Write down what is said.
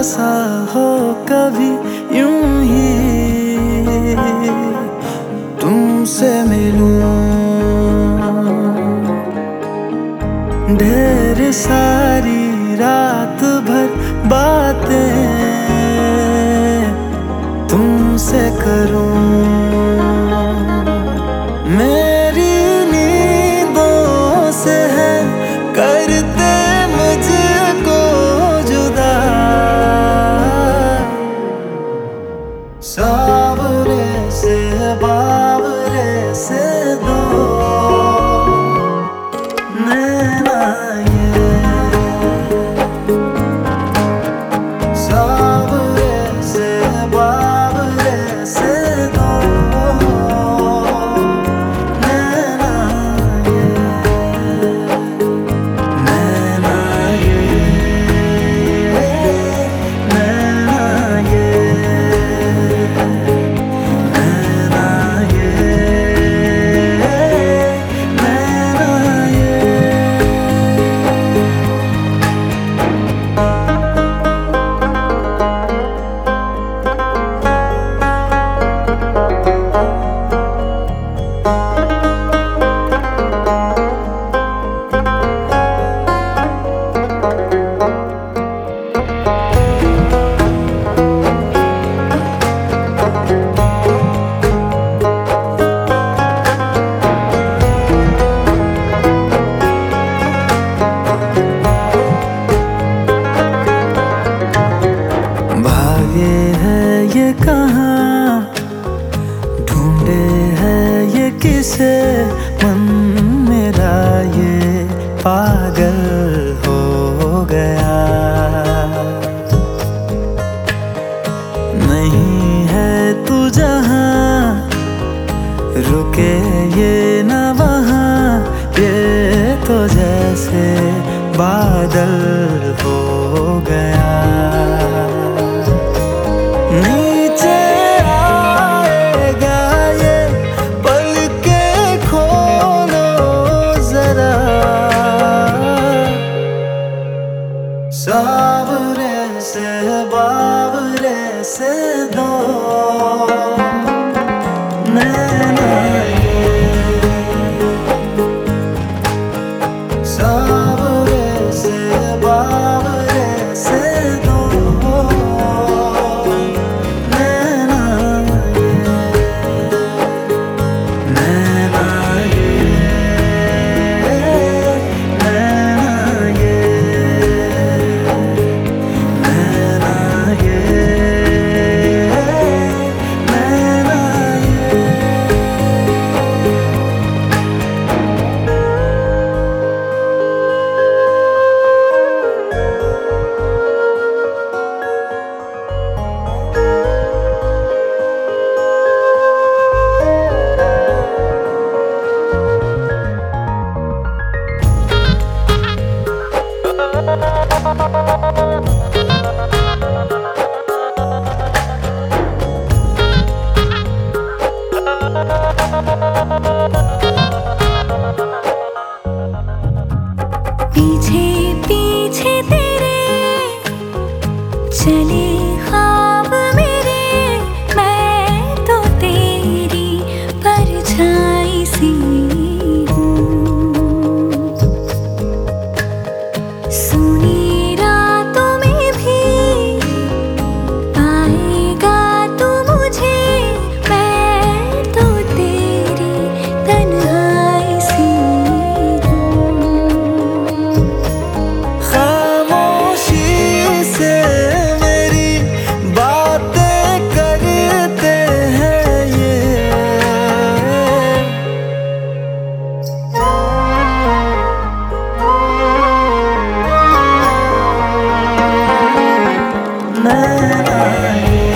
ऐसा हो कभी यूँ ही तुमसे मिलूं। ढेर सारी रात सावरे से बाबरे से। भागे है ये कहाँ? ढूंढे है ये किसे? मन मेरा ये पागल हो गया। नहीं है तू जहाँ? रुके ये न वहाँ? ये तो जैसे बादल हो गया सावरे से बावरे से दो I